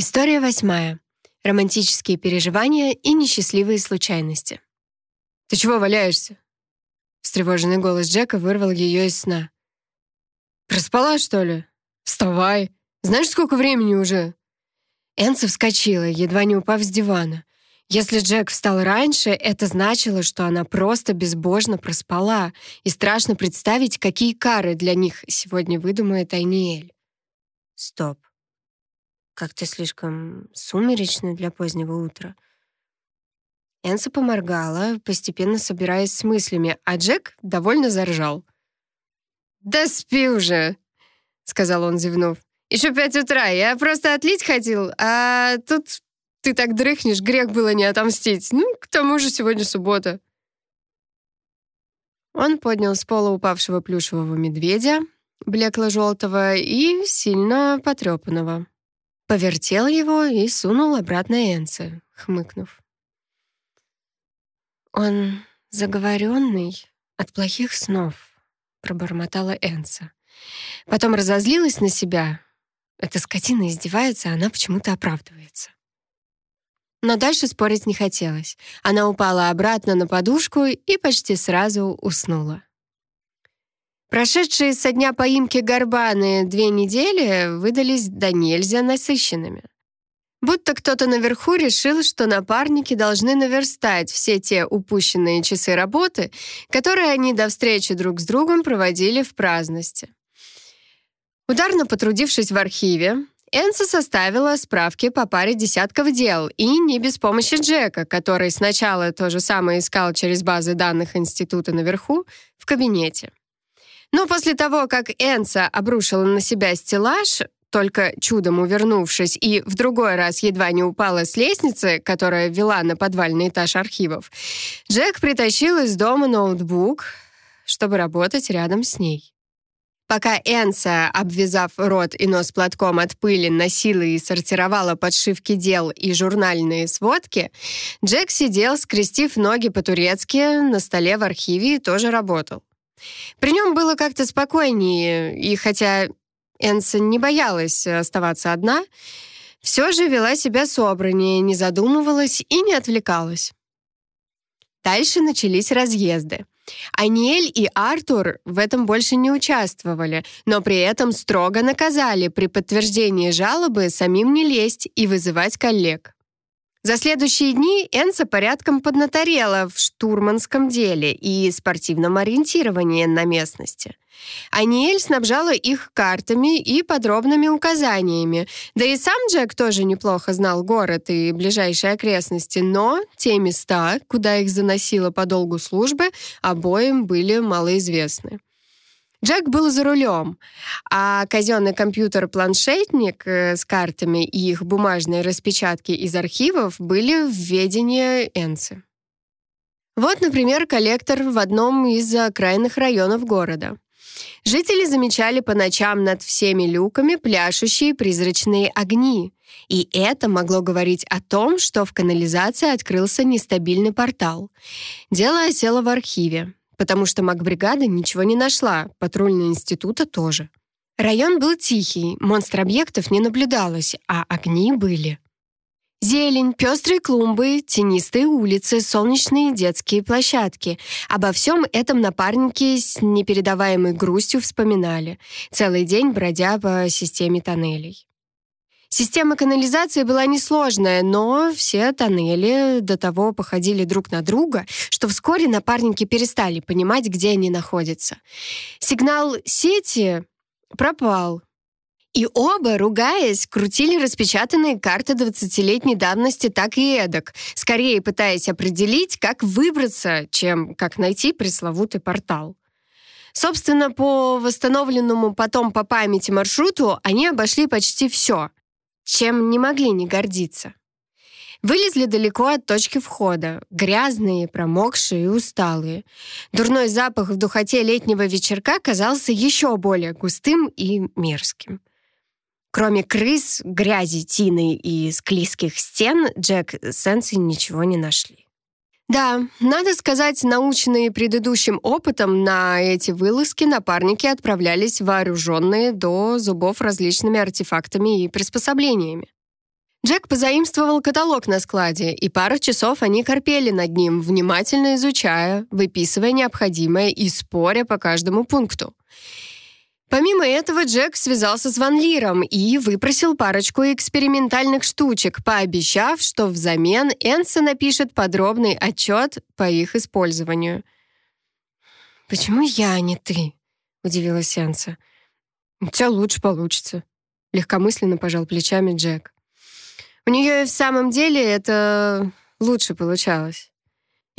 История восьмая. Романтические переживания и несчастливые случайности. «Ты чего валяешься?» Встревоженный голос Джека вырвал ее из сна. «Проспала, что ли? Вставай! Знаешь, сколько времени уже?» Энса вскочила, едва не упав с дивана. Если Джек встал раньше, это значило, что она просто безбожно проспала, и страшно представить, какие кары для них сегодня выдумает Айниэль. Стоп. Как-то слишком сумеречно для позднего утра. Энса поморгала, постепенно собираясь с мыслями, а Джек довольно заржал. «Да спи уже!» — сказал он, зевнув. «Еще пять утра, я просто отлить хотел, а тут ты так дрыхнешь, грех было не отомстить. Ну, к тому же сегодня суббота». Он поднял с пола упавшего плюшевого медведя, блекло-желтого и сильно потрепанного. Повертел его и сунул обратно Энце, хмыкнув. «Он заговоренный от плохих снов», — пробормотала Энса. Потом разозлилась на себя. Эта скотина издевается, а она почему-то оправдывается. Но дальше спорить не хотелось. Она упала обратно на подушку и почти сразу уснула. Прошедшие со дня поимки Горбаны две недели выдались до нельзя насыщенными. Будто кто-то наверху решил, что напарники должны наверстать все те упущенные часы работы, которые они до встречи друг с другом проводили в праздности. Ударно потрудившись в архиве, Энса составила справки по паре десятков дел, и не без помощи Джека, который сначала то же самое искал через базы данных института наверху в кабинете. Но после того, как Энса обрушила на себя стеллаж, только чудом увернувшись и в другой раз едва не упала с лестницы, которая вела на подвальный этаж архивов, Джек притащил из дома ноутбук, чтобы работать рядом с ней. Пока Энса, обвязав рот и нос платком от пыли, носила и сортировала подшивки дел и журнальные сводки, Джек сидел, скрестив ноги по-турецки, на столе в архиве и тоже работал. При нем было как-то спокойнее, и хотя Энсон не боялась оставаться одна, все же вела себя собраннее, не задумывалась и не отвлекалась. Дальше начались разъезды. Аниэль и Артур в этом больше не участвовали, но при этом строго наказали при подтверждении жалобы самим не лезть и вызывать коллег. За следующие дни Энса порядком поднаторела в штурманском деле и спортивном ориентировании на местности. Аниэль снабжала их картами и подробными указаниями, да и сам Джек тоже неплохо знал город и ближайшие окрестности, но те места, куда их заносило по долгу службы, обоим были малоизвестны. Джек был за рулем, а казенный компьютер-планшетник э, с картами и их бумажные распечатки из архивов были в ведении Энцы. Вот, например, коллектор в одном из окраинных районов города. Жители замечали по ночам над всеми люками пляшущие призрачные огни. И это могло говорить о том, что в канализации открылся нестабильный портал. Дело осело в архиве потому что магбригада ничего не нашла, патрульный института тоже. Район был тихий, монстр объектов не наблюдалось, а огни были. Зелень, пестрые клумбы, тенистые улицы, солнечные детские площадки. Обо всем этом напарники с непередаваемой грустью вспоминали, целый день бродя по системе тоннелей. Система канализации была несложная, но все тоннели до того походили друг на друга, что вскоре напарники перестали понимать, где они находятся. Сигнал сети пропал. И оба, ругаясь, крутили распечатанные карты 20-летней давности так и эдак, скорее пытаясь определить, как выбраться, чем как найти пресловутый портал. Собственно, по восстановленному потом по памяти маршруту они обошли почти все чем не могли не гордиться. Вылезли далеко от точки входа, грязные, промокшие и усталые. Дурной запах в духоте летнего вечерка казался еще более густым и мерзким. Кроме крыс, грязи, тины и склизких стен, Джек с Энси ничего не нашли. Да, надо сказать, наученные предыдущим опытом, на эти вылазки напарники отправлялись вооруженные до зубов различными артефактами и приспособлениями. Джек позаимствовал каталог на складе, и пару часов они корпели над ним, внимательно изучая, выписывая необходимое и споря по каждому пункту. Помимо этого, Джек связался с Ван Лиром и выпросил парочку экспериментальных штучек, пообещав, что взамен Энса напишет подробный отчет по их использованию. «Почему я, а не ты?» — удивилась Энса. «У тебя лучше получится», — легкомысленно пожал плечами Джек. У нее и в самом деле это лучше получалось.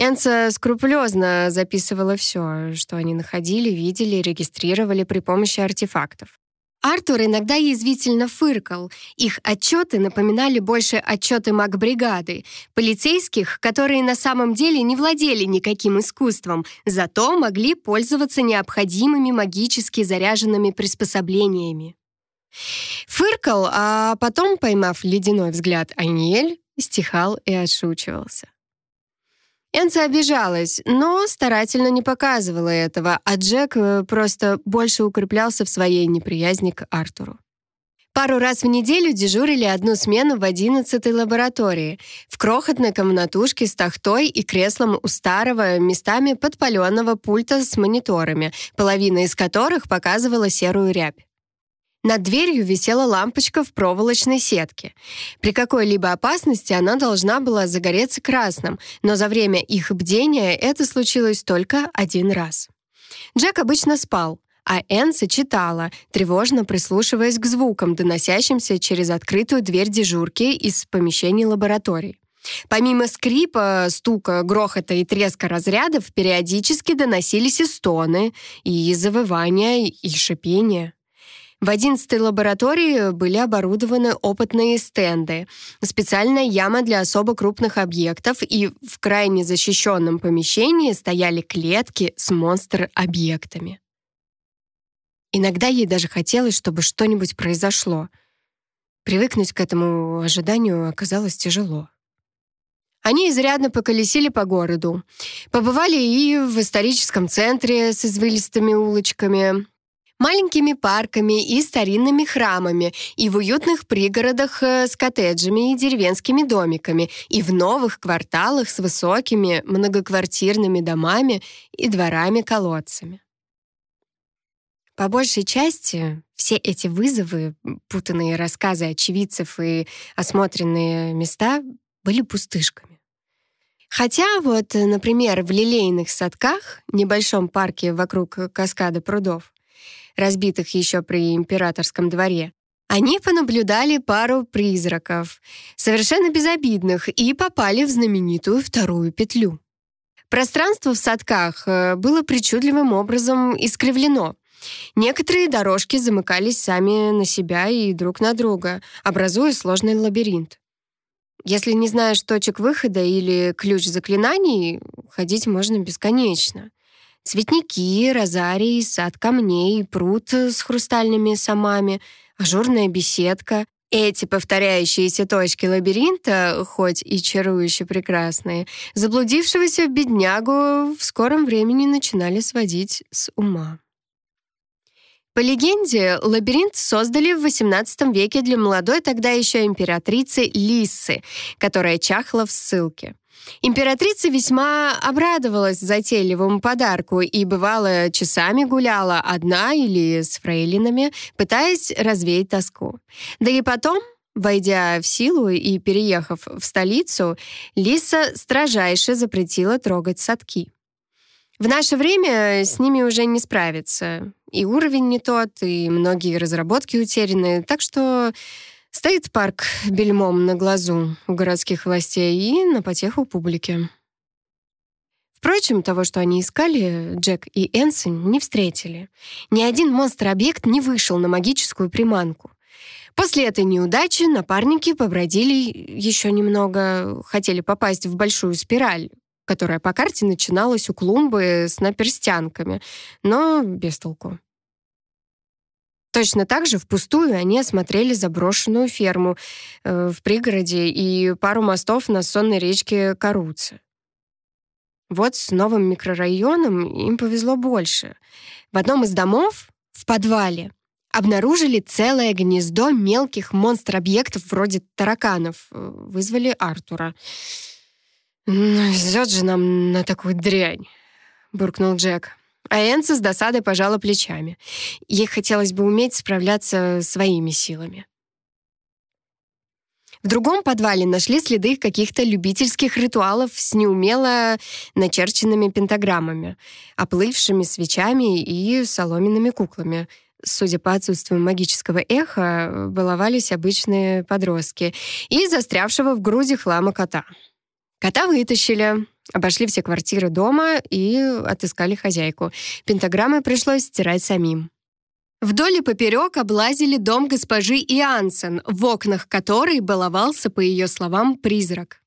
Энца скрупулезно записывала все, что они находили, видели, регистрировали при помощи артефактов. Артур иногда язвительно фыркал. Их отчеты напоминали больше отчеты магбригады, полицейских, которые на самом деле не владели никаким искусством, зато могли пользоваться необходимыми магически заряженными приспособлениями. Фыркал, а потом, поймав ледяной взгляд Айниэль, стихал и отшучивался. Энца обижалась, но старательно не показывала этого, а Джек э, просто больше укреплялся в своей неприязни к Артуру. Пару раз в неделю дежурили одну смену в 11-й лаборатории, в крохотной комнатушке с тахтой и креслом у старого, местами подпаленного пульта с мониторами, половина из которых показывала серую рябь. Над дверью висела лампочка в проволочной сетке. При какой-либо опасности она должна была загореться красным, но за время их бдения это случилось только один раз. Джек обычно спал, а Энса читала, тревожно прислушиваясь к звукам, доносящимся через открытую дверь дежурки из помещений лаборатории. Помимо скрипа, стука, грохота и треска разрядов, периодически доносились и стоны, и завывания, и шипения. В 11-й лаборатории были оборудованы опытные стенды, специальная яма для особо крупных объектов, и в крайне защищенном помещении стояли клетки с монстр-объектами. Иногда ей даже хотелось, чтобы что-нибудь произошло. Привыкнуть к этому ожиданию оказалось тяжело. Они изрядно поколесили по городу. Побывали и в историческом центре с извилистыми улочками, маленькими парками и старинными храмами, и в уютных пригородах э, с коттеджами и деревенскими домиками, и в новых кварталах с высокими многоквартирными домами и дворами-колодцами. По большей части все эти вызовы, путанные рассказы очевидцев и осмотренные места были пустышками. Хотя вот, например, в лилейных садках, небольшом парке вокруг каскада прудов, разбитых еще при императорском дворе, они понаблюдали пару призраков, совершенно безобидных, и попали в знаменитую вторую петлю. Пространство в садках э, было причудливым образом искривлено. Некоторые дорожки замыкались сами на себя и друг на друга, образуя сложный лабиринт. Если не знаешь точек выхода или ключ заклинаний, ходить можно бесконечно. Цветники, розарий, сад камней, пруд с хрустальными самами, ажурная беседка. Эти повторяющиеся точки лабиринта, хоть и чарующе прекрасные, заблудившегося беднягу в скором времени начинали сводить с ума. По легенде, лабиринт создали в XVIII веке для молодой тогда еще императрицы Лисы, которая чахла в ссылке. Императрица весьма обрадовалась затейливому подарку и, бывало, часами гуляла одна или с фрейлинами, пытаясь развеять тоску. Да и потом, войдя в силу и переехав в столицу, Лиса строжайше запретила трогать садки. В наше время с ними уже не справиться. И уровень не тот, и многие разработки утеряны, так что Стоит парк бельмом на глазу у городских властей и на потеху публики. Впрочем, того, что они искали, Джек и Энсон не встретили. Ни один монстр-объект не вышел на магическую приманку. После этой неудачи напарники побродили еще немного, хотели попасть в большую спираль, которая по карте начиналась у клумбы с наперстянками, но без толку. Точно так же впустую они осмотрели заброшенную ферму э, в пригороде и пару мостов на сонной речке Каруцы. Вот с новым микрорайоном им повезло больше. В одном из домов, в подвале, Обнаружили целое гнездо мелких монстр-объектов вроде тараканов. Вызвали Артура. «Ну, везет же нам на такую дрянь», — буркнул Джек. А Энса с досадой пожала плечами. Ей хотелось бы уметь справляться своими силами. В другом подвале нашли следы каких-то любительских ритуалов с неумело начерченными пентаграммами, оплывшими свечами и соломенными куклами. Судя по отсутствию магического эха, баловались обычные подростки и застрявшего в груди хлама кота. Кота вытащили, обошли все квартиры дома и отыскали хозяйку. Пентаграммы пришлось стирать самим. Вдоль и поперек облазили дом госпожи Иансен, в окнах которой баловался, по ее словам, призрак.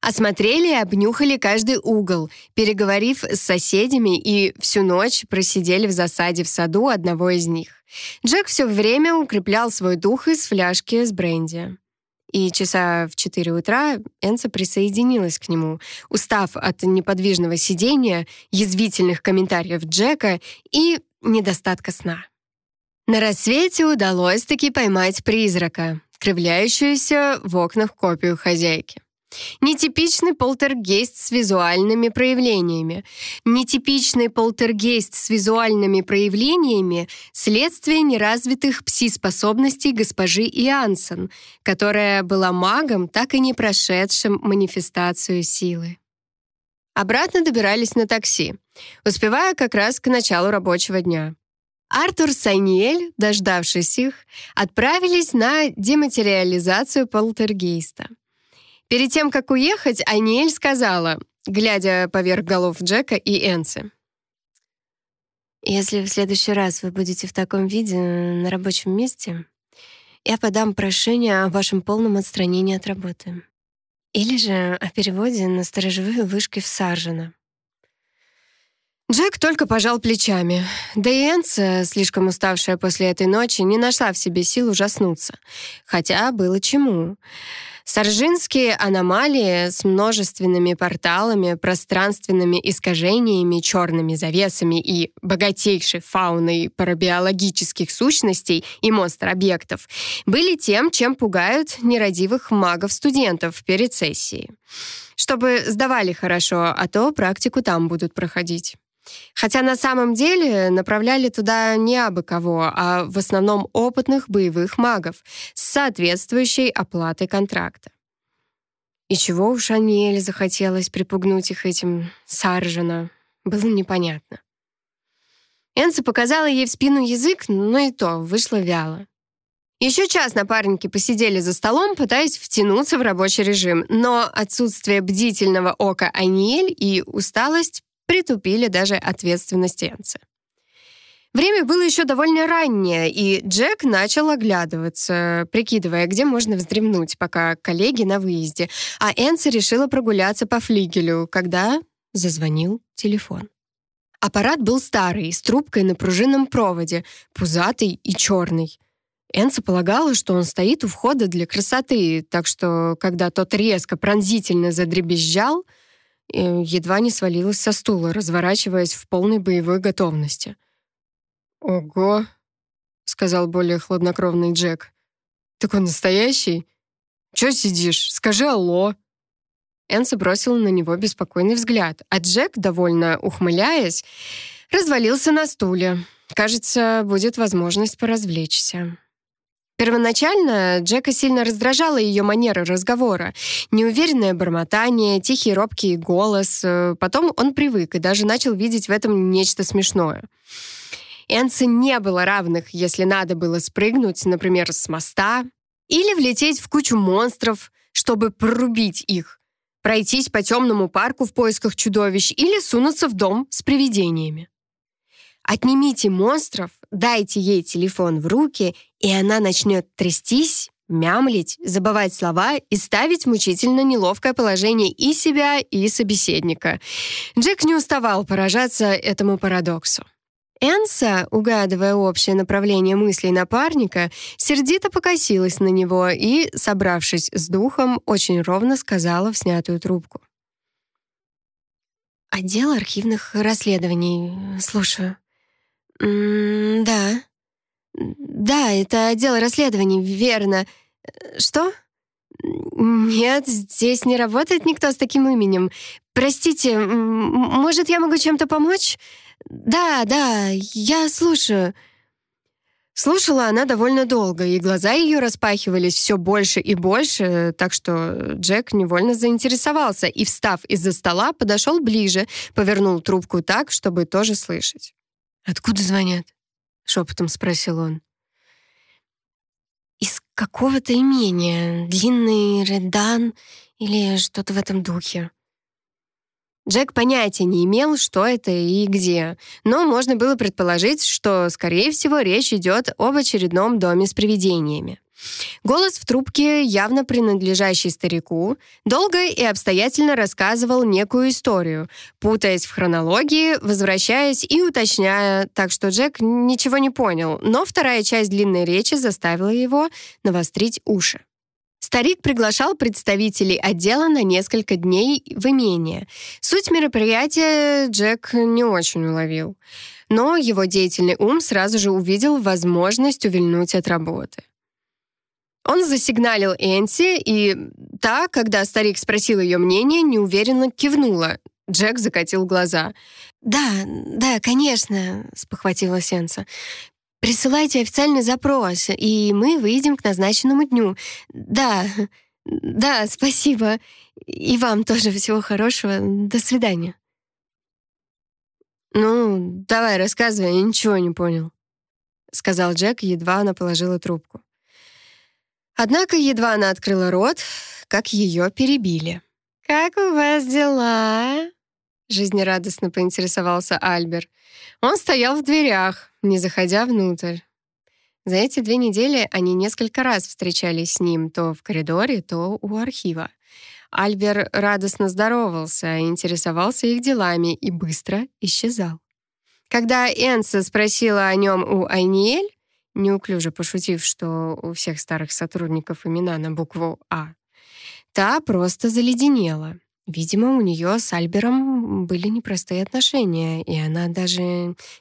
Осмотрели и обнюхали каждый угол, переговорив с соседями и всю ночь просидели в засаде в саду одного из них. Джек все время укреплял свой дух из фляжки с бренди. И часа в 4 утра Энса присоединилась к нему, устав от неподвижного сидения, язвительных комментариев Джека и недостатка сна. На рассвете удалось таки поймать призрака, кривляющуюся в окнах копию хозяйки. Нетипичный полтергейст с визуальными проявлениями. Нетипичный полтергейст с визуальными проявлениями — следствие неразвитых пси-способностей госпожи Иансен, которая была магом, так и не прошедшим манифестацию силы. Обратно добирались на такси, успевая как раз к началу рабочего дня. Артур с Айниэль, дождавшись их, отправились на дематериализацию полтергейста. Перед тем, как уехать, Айниэль сказала, глядя поверх голов Джека и Энси. «Если в следующий раз вы будете в таком виде на рабочем месте, я подам прошение о вашем полном отстранении от работы. Или же о переводе на сторожевые вышки в Саржино. Джек только пожал плечами. Да и Энса, слишком уставшая после этой ночи, не нашла в себе сил ужаснуться. Хотя было чему. Саржинские аномалии с множественными порталами, пространственными искажениями, черными завесами и богатейшей фауной парабиологических сущностей и монстр-объектов были тем, чем пугают нерадивых магов-студентов перед сессией. Чтобы сдавали хорошо, а то практику там будут проходить. Хотя на самом деле направляли туда не абы кого, а в основном опытных боевых магов с соответствующей оплатой контракта. И чего уж Аниэль захотелось припугнуть их этим Саржина, было непонятно. Энса показала ей в спину язык, но и то вышло вяло. Еще час напарники посидели за столом, пытаясь втянуться в рабочий режим, но отсутствие бдительного ока Аниэль и усталость притупили даже ответственность Энса. Время было еще довольно раннее, и Джек начал оглядываться, прикидывая, где можно вздремнуть, пока коллеги на выезде, а Энса решила прогуляться по флигелю, когда зазвонил телефон. Аппарат был старый, с трубкой на пружинном проводе, пузатый и черный. Энса полагала, что он стоит у входа для красоты, так что, когда тот резко, пронзительно задребезжал — едва не свалилась со стула, разворачиваясь в полной боевой готовности. «Ого!» — сказал более хладнокровный Джек. «Такой настоящий? Чё сидишь? Скажи алло!» Энса бросила на него беспокойный взгляд, а Джек, довольно ухмыляясь, развалился на стуле. Кажется, будет возможность поразвлечься. Первоначально Джека сильно раздражала ее манера разговора. Неуверенное бормотание, тихий робкий голос. Потом он привык и даже начал видеть в этом нечто смешное. Энце не было равных, если надо было спрыгнуть, например, с моста, или влететь в кучу монстров, чтобы прорубить их, пройтись по темному парку в поисках чудовищ или сунуться в дом с привидениями. Отнимите монстров, дайте ей телефон в руки, и она начнет трястись, мямлить, забывать слова и ставить мучительно неловкое положение и себя, и собеседника. Джек не уставал поражаться этому парадоксу. Энса, угадывая общее направление мыслей напарника, сердито покосилась на него и, собравшись с духом, очень ровно сказала в снятую трубку. «Отдел архивных расследований. Слушаю». «М-да», Да, это отдел расследований, верно. Что? Нет, здесь не работает никто с таким именем. Простите, может, я могу чем-то помочь? Да, да, я слушаю. Слушала она довольно долго, и глаза ее распахивались все больше и больше, так что Джек невольно заинтересовался и, встав из-за стола, подошел ближе, повернул трубку так, чтобы тоже слышать. «Откуда звонят?» — шепотом спросил он. «Из какого-то имения, длинный Редан или что-то в этом духе», Джек понятия не имел, что это и где, но можно было предположить, что, скорее всего, речь идет об очередном доме с привидениями. Голос в трубке, явно принадлежащий старику, долго и обстоятельно рассказывал некую историю, путаясь в хронологии, возвращаясь и уточняя, так что Джек ничего не понял, но вторая часть длинной речи заставила его навострить уши. Старик приглашал представителей отдела на несколько дней в имение. Суть мероприятия Джек не очень уловил. Но его деятельный ум сразу же увидел возможность увильнуть от работы. Он засигналил Энси, и та, когда старик спросил ее мнение, неуверенно кивнула. Джек закатил глаза. «Да, да, конечно», — спохватилась Энса. Присылайте официальный запрос, и мы выйдем к назначенному дню. Да, да, спасибо. И вам тоже всего хорошего. До свидания. «Ну, давай, рассказывай, я ничего не понял», — сказал Джек, едва она положила трубку. Однако едва она открыла рот, как ее перебили. «Как у вас дела?» Жизнерадостно поинтересовался Альбер. Он стоял в дверях, не заходя внутрь. За эти две недели они несколько раз встречались с ним то в коридоре, то у архива. Альбер радостно здоровался, интересовался их делами и быстро исчезал. Когда Энса спросила о нем у Айниэль, неуклюже пошутив, что у всех старых сотрудников имена на букву «А», та просто заледенела. Видимо, у нее с Альбером были непростые отношения, и она даже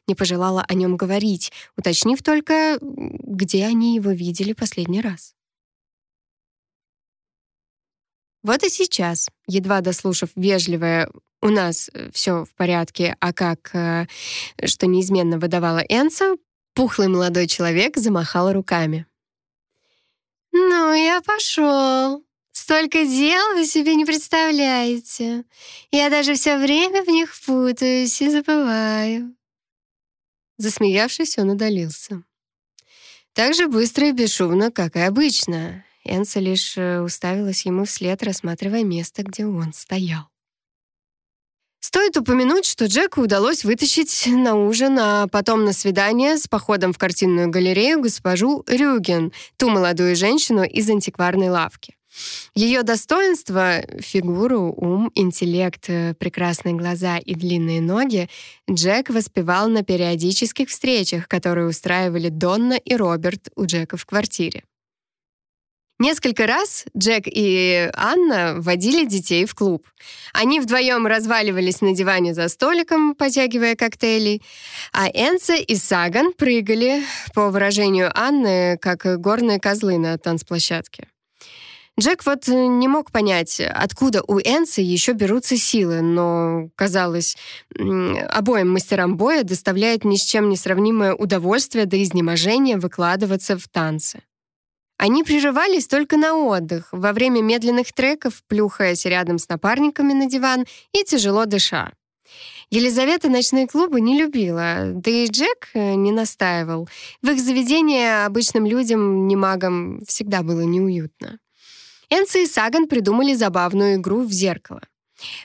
не пожелала о нем говорить, уточнив только, где они его видели последний раз. Вот и сейчас, едва дослушав вежливое «у нас э, все в порядке, а как», э, что неизменно выдавала Энса, пухлый молодой человек замахал руками. «Ну, я пошел», Столько дел вы себе не представляете. Я даже все время в них путаюсь и забываю. Засмеявшись, он удалился. Так же быстро и бесшумно, как и обычно. Энса лишь э, уставилась ему вслед, рассматривая место, где он стоял. Стоит упомянуть, что Джеку удалось вытащить на ужин, а потом на свидание с походом в картинную галерею госпожу Рюген, ту молодую женщину из антикварной лавки. Ее достоинства — фигуру, ум, интеллект, прекрасные глаза и длинные ноги — Джек воспевал на периодических встречах, которые устраивали Донна и Роберт у Джека в квартире. Несколько раз Джек и Анна водили детей в клуб. Они вдвоем разваливались на диване за столиком, потягивая коктейли, а Энса и Саган прыгали, по выражению Анны, как горные козлы на танцплощадке. Джек вот не мог понять, откуда у Энси еще берутся силы, но, казалось, обоим мастерам боя доставляет ни с чем не сравнимое удовольствие до изнеможения выкладываться в танцы. Они прерывались только на отдых, во время медленных треков, плюхаясь рядом с напарниками на диван и тяжело дыша. Елизавета ночные клубы не любила, да и Джек э, не настаивал. В их заведении обычным людям, не магам, всегда было неуютно. Энси и Саган придумали забавную игру в зеркало.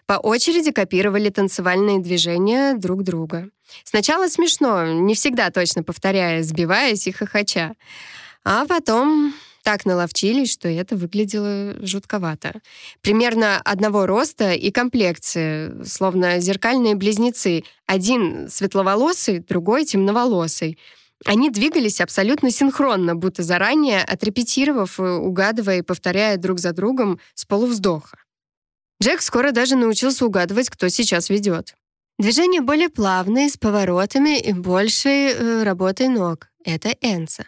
По очереди копировали танцевальные движения друг друга. Сначала смешно, не всегда точно повторяя, сбиваясь и хохоча. А потом так наловчились, что это выглядело жутковато. Примерно одного роста и комплекции, словно зеркальные близнецы. Один светловолосый, другой темноволосый — они двигались абсолютно синхронно, будто заранее отрепетировав, угадывая и повторяя друг за другом с полувздоха. Джек скоро даже научился угадывать, кто сейчас ведет. Движения более плавные, с поворотами и большей э, работой ног. Это Энса.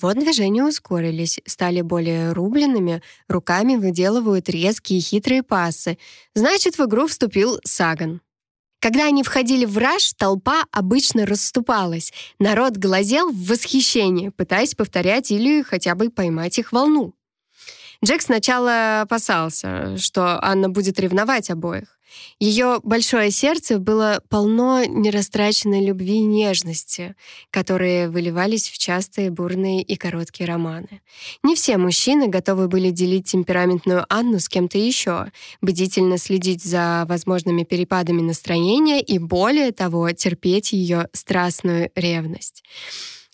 Вот движения ускорились, стали более рубленными, руками выделывают резкие хитрые пасы. Значит, в игру вступил Саган. Когда они входили в раж, толпа обычно расступалась. Народ глазел в восхищении, пытаясь повторять или хотя бы поймать их волну. Джек сначала опасался, что Анна будет ревновать обоих. Ее большое сердце было полно нерастраченной любви и нежности, которые выливались в частые бурные и короткие романы. Не все мужчины готовы были делить темпераментную Анну с кем-то еще, бдительно следить за возможными перепадами настроения и, более того, терпеть ее страстную ревность.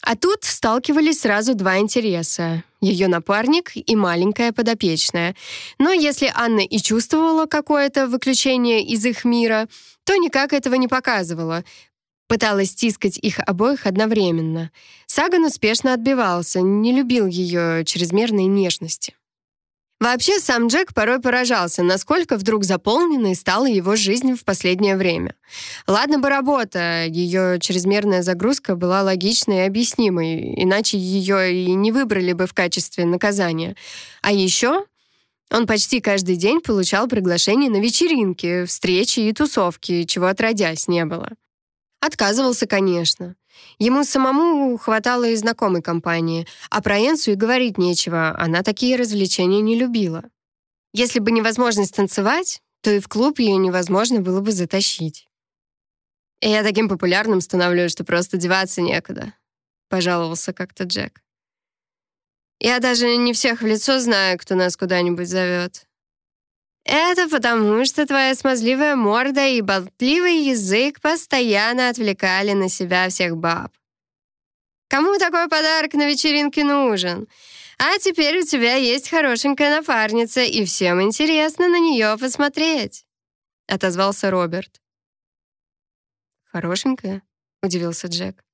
А тут сталкивались сразу два интереса — ее напарник и маленькая подопечная. Но если Анна и чувствовала какое-то выключение из их мира, то никак этого не показывала. Пыталась стискать их обоих одновременно. Саган успешно отбивался, не любил ее чрезмерной нежности. Вообще, сам Джек порой поражался, насколько вдруг заполненной стала его жизнь в последнее время. Ладно бы работа, ее чрезмерная загрузка была логичной и объяснимой, иначе ее и не выбрали бы в качестве наказания. А еще он почти каждый день получал приглашения на вечеринки, встречи и тусовки, чего отродясь не было. Отказывался, конечно. Ему самому хватало и знакомой компании, а про Энсу и говорить нечего, она такие развлечения не любила. Если бы невозможность танцевать, то и в клуб ее невозможно было бы затащить. И «Я таким популярным становлюсь, что просто деваться некуда», — пожаловался как-то Джек. «Я даже не всех в лицо знаю, кто нас куда-нибудь зовет. Это потому, что твоя смазливая морда и болтливый язык постоянно отвлекали на себя всех баб. Кому такой подарок на вечеринке нужен? А теперь у тебя есть хорошенькая напарница, и всем интересно на нее посмотреть», — отозвался Роберт. «Хорошенькая?» — удивился Джек.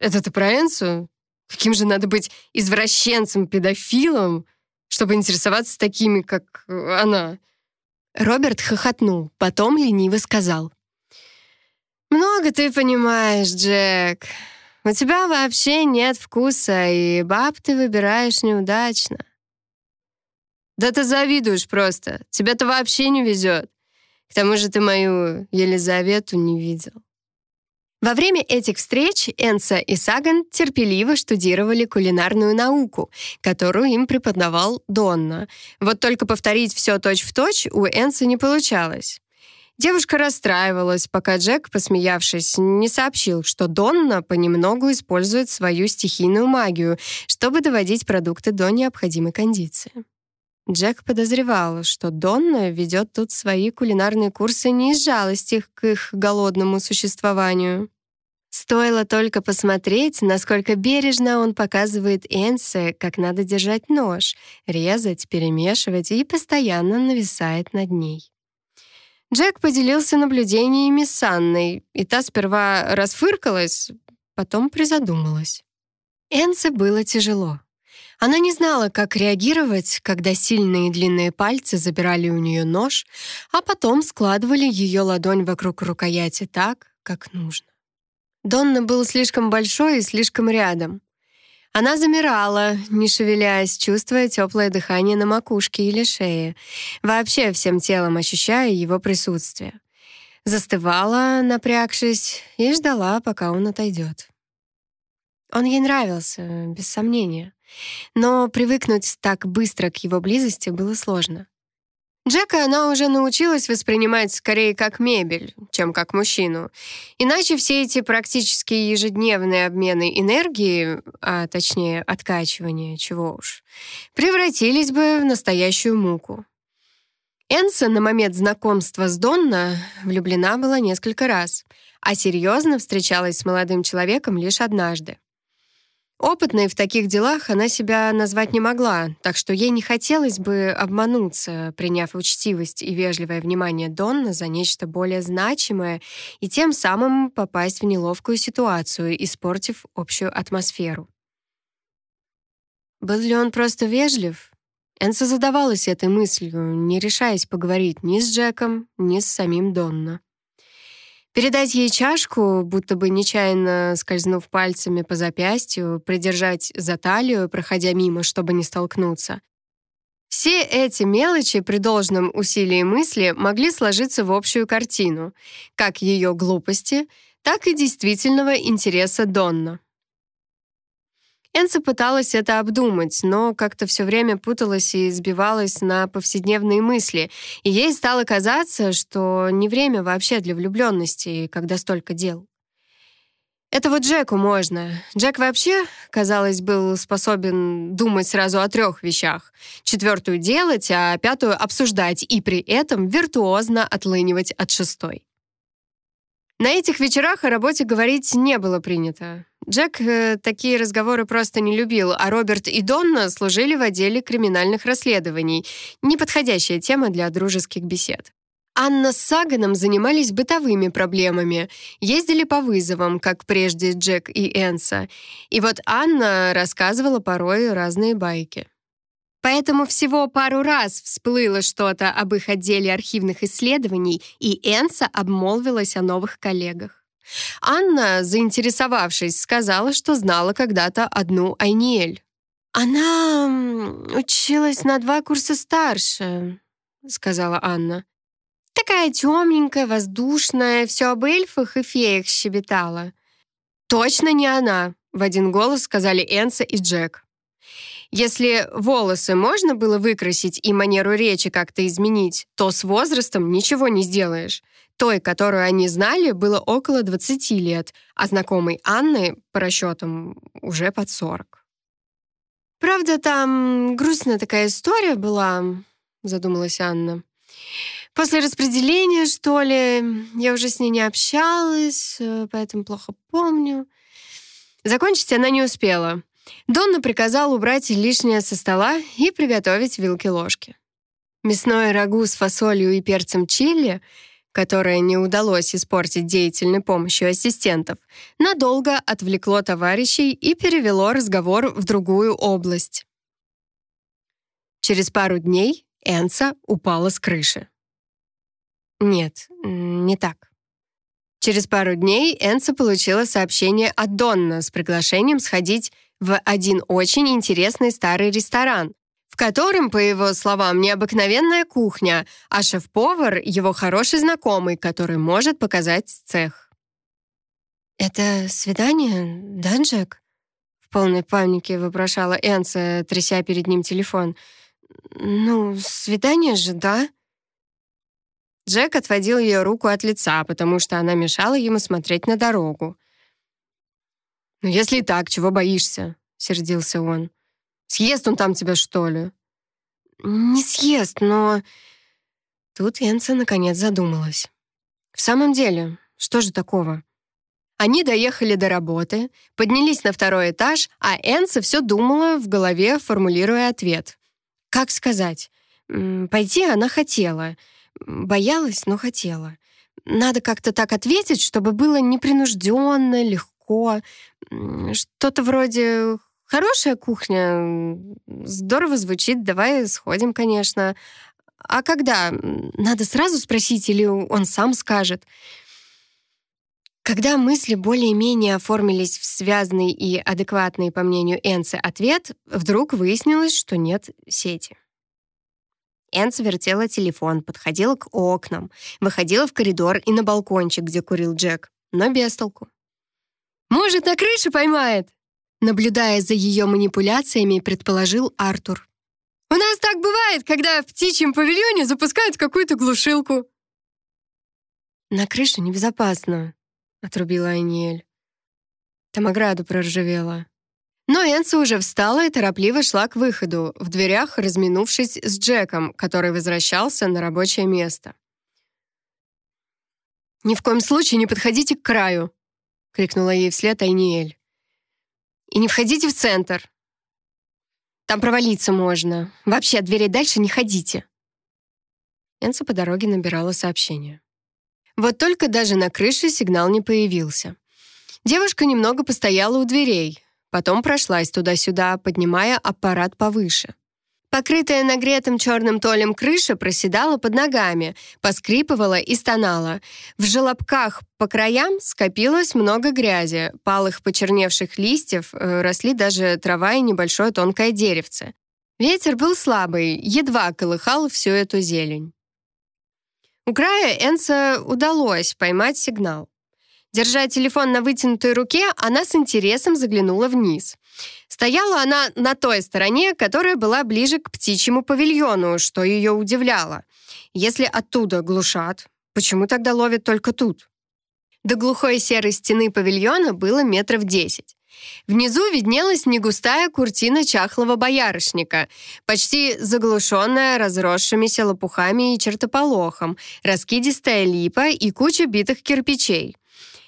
«Это ты про Энсу? Каким же надо быть извращенцем-педофилом, чтобы интересоваться такими, как она». Роберт хохотнул, потом лениво сказал. «Много ты понимаешь, Джек. У тебя вообще нет вкуса, и баб ты выбираешь неудачно». «Да ты завидуешь просто. Тебе-то вообще не везет. К тому же ты мою Елизавету не видел». Во время этих встреч Энса и Саган терпеливо штудировали кулинарную науку, которую им преподавал Донна. Вот только повторить все точь-в-точь у Энса не получалось. Девушка расстраивалась, пока Джек, посмеявшись, не сообщил, что Донна понемногу использует свою стихийную магию, чтобы доводить продукты до необходимой кондиции. Джек подозревал, что Донна ведет тут свои кулинарные курсы не из жалости к их голодному существованию. Стоило только посмотреть, насколько бережно он показывает Энсе, как надо держать нож, резать, перемешивать и постоянно нависает над ней. Джек поделился наблюдениями с Анной, и та сперва расфыркалась, потом призадумалась. Энсе было тяжело. Она не знала, как реагировать, когда сильные длинные пальцы забирали у нее нож, а потом складывали ее ладонь вокруг рукояти так, как нужно. Донна был слишком большой и слишком рядом. Она замирала, не шевелясь, чувствуя теплое дыхание на макушке или шее, вообще всем телом ощущая его присутствие. Застывала, напрягшись, и ждала, пока он отойдет. Он ей нравился, без сомнения. Но привыкнуть так быстро к его близости было сложно. Джека она уже научилась воспринимать скорее как мебель, чем как мужчину. Иначе все эти практически ежедневные обмены энергии, а точнее откачивания, чего уж, превратились бы в настоящую муку. Энса на момент знакомства с Донна влюблена была несколько раз, а серьезно встречалась с молодым человеком лишь однажды. Опытной в таких делах она себя назвать не могла, так что ей не хотелось бы обмануться, приняв учтивость и вежливое внимание Донна за нечто более значимое и тем самым попасть в неловкую ситуацию, испортив общую атмосферу. Был ли он просто вежлив? Энса задавалась этой мыслью, не решаясь поговорить ни с Джеком, ни с самим Донна. Передать ей чашку, будто бы нечаянно скользнув пальцами по запястью, придержать за талию, проходя мимо, чтобы не столкнуться. Все эти мелочи при должном усилии мысли могли сложиться в общую картину, как ее глупости, так и действительного интереса Донна. Энса пыталась это обдумать, но как-то все время путалась и сбивалась на повседневные мысли, и ей стало казаться, что не время вообще для влюбленности, когда столько дел. Это вот Джеку можно. Джек вообще, казалось, был способен думать сразу о трех вещах. Четвертую делать, а пятую обсуждать, и при этом виртуозно отлынивать от шестой. На этих вечерах о работе говорить не было принято. Джек э, такие разговоры просто не любил, а Роберт и Донна служили в отделе криминальных расследований. Неподходящая тема для дружеских бесед. Анна с Саганом занимались бытовыми проблемами, ездили по вызовам, как прежде Джек и Энса. И вот Анна рассказывала порой разные байки. Поэтому всего пару раз всплыло что-то об их отделе архивных исследований, и Энса обмолвилась о новых коллегах. Анна, заинтересовавшись, сказала, что знала когда-то одну Айниэль. «Она училась на два курса старше», — сказала Анна. «Такая темненькая, воздушная, все об эльфах и феях щебетала». «Точно не она», — в один голос сказали Энса и Джек. Если волосы можно было выкрасить и манеру речи как-то изменить, то с возрастом ничего не сделаешь. Той, которую они знали, было около 20 лет, а знакомой Анны, по расчетам, уже под 40. «Правда, там грустная такая история была», — задумалась Анна. «После распределения, что ли, я уже с ней не общалась, э, поэтому плохо помню». Закончить она не успела. Донна приказал убрать лишнее со стола и приготовить вилки-ложки. Мясное рагу с фасолью и перцем чили, которое не удалось испортить деятельной помощью ассистентов, надолго отвлекло товарищей и перевело разговор в другую область. Через пару дней Энса упала с крыши. Нет, не так. Через пару дней Энса получила сообщение от Донна с приглашением сходить в один очень интересный старый ресторан, в котором, по его словам, необыкновенная кухня, а шеф-повар — его хороший знакомый, который может показать цех. «Это свидание, да, Джек?» В полной панике вопрошала Энса, тряся перед ним телефон. «Ну, свидание же, да?» Джек отводил ее руку от лица, потому что она мешала ему смотреть на дорогу. «Ну, если и так, чего боишься?» — сердился он. «Съест он там тебя, что ли?» «Не съест, но...» Тут Энса наконец задумалась. «В самом деле, что же такого?» Они доехали до работы, поднялись на второй этаж, а Энса все думала в голове, формулируя ответ. Как сказать? Пойти она хотела. Боялась, но хотела. Надо как-то так ответить, чтобы было непринужденно, легко. Что-то вроде «хорошая кухня, здорово звучит, давай сходим, конечно». А когда? Надо сразу спросить или он сам скажет? Когда мысли более-менее оформились в связанный и адекватный, по мнению Энцы, ответ, вдруг выяснилось, что нет сети. Энца вертела телефон, подходила к окнам, выходила в коридор и на балкончик, где курил Джек, но без толку. Может, на крыше поймает?» Наблюдая за ее манипуляциями, предположил Артур. «У нас так бывает, когда в птичьем павильоне запускают какую-то глушилку». «На крыше небезопасно», — отрубила Айниэль. Там ограду проржавела. Но Энса уже встала и торопливо шла к выходу, в дверях разминувшись с Джеком, который возвращался на рабочее место. «Ни в коем случае не подходите к краю», — крикнула ей вслед Айниэль. «И не входите в центр. Там провалиться можно. Вообще от дверей дальше не ходите». Энса по дороге набирала сообщение. Вот только даже на крыше сигнал не появился. Девушка немного постояла у дверей, потом прошлась туда-сюда, поднимая аппарат повыше. Покрытая нагретым черным толем крыша проседала под ногами, поскрипывала и стонала. В желобках по краям скопилось много грязи, палых почерневших листьев, э, росли даже трава и небольшое тонкое деревце. Ветер был слабый, едва колыхал всю эту зелень. У края Энса удалось поймать сигнал. Держа телефон на вытянутой руке, она с интересом заглянула вниз. Стояла она на той стороне, которая была ближе к птичьему павильону, что ее удивляло. Если оттуда глушат, почему тогда ловят только тут? До глухой серой стены павильона было метров десять. Внизу виднелась негустая куртина чахлого боярышника, почти заглушенная разросшимися лопухами и чертополохом, раскидистая липа и куча битых кирпичей.